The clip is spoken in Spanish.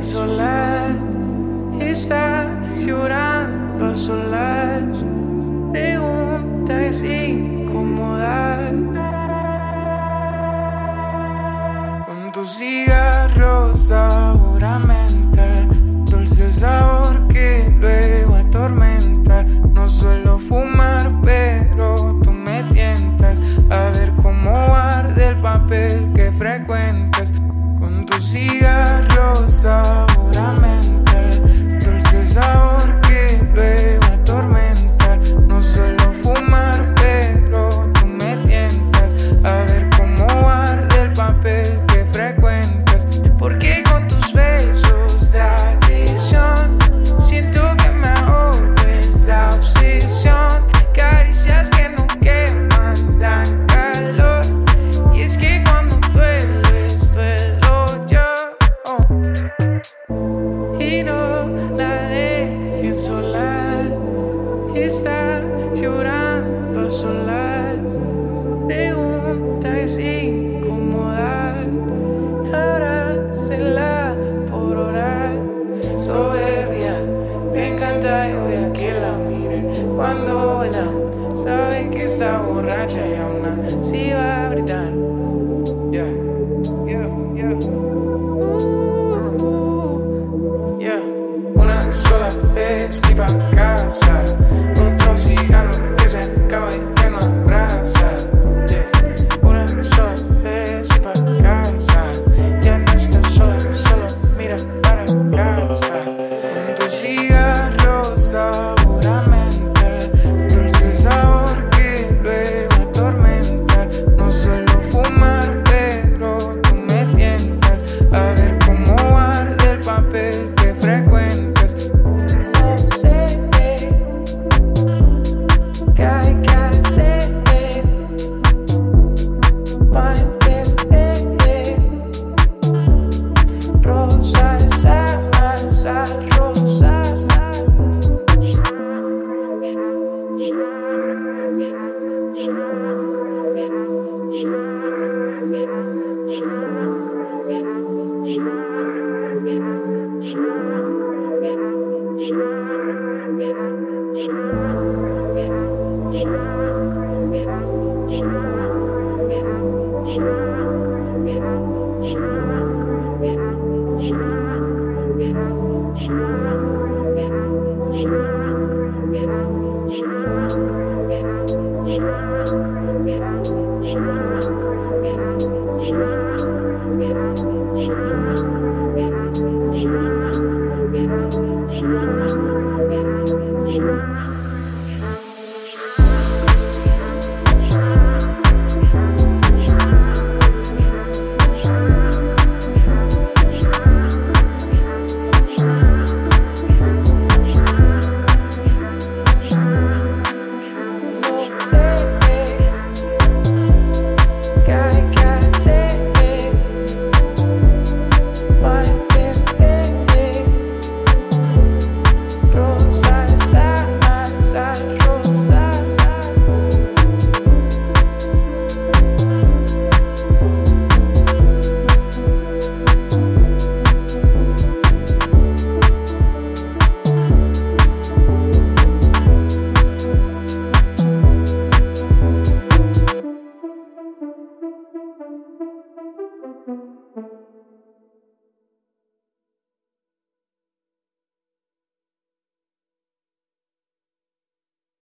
solar está llorando a solar. Preguntas incómodas con tus cigarros. está llorando a solas. Pregunta es incómoda, ahora se la por orar. Soberbia, me encanta yo de que la miren cuando vuela. Saben que está borracha y aún así va a gritar. Sure.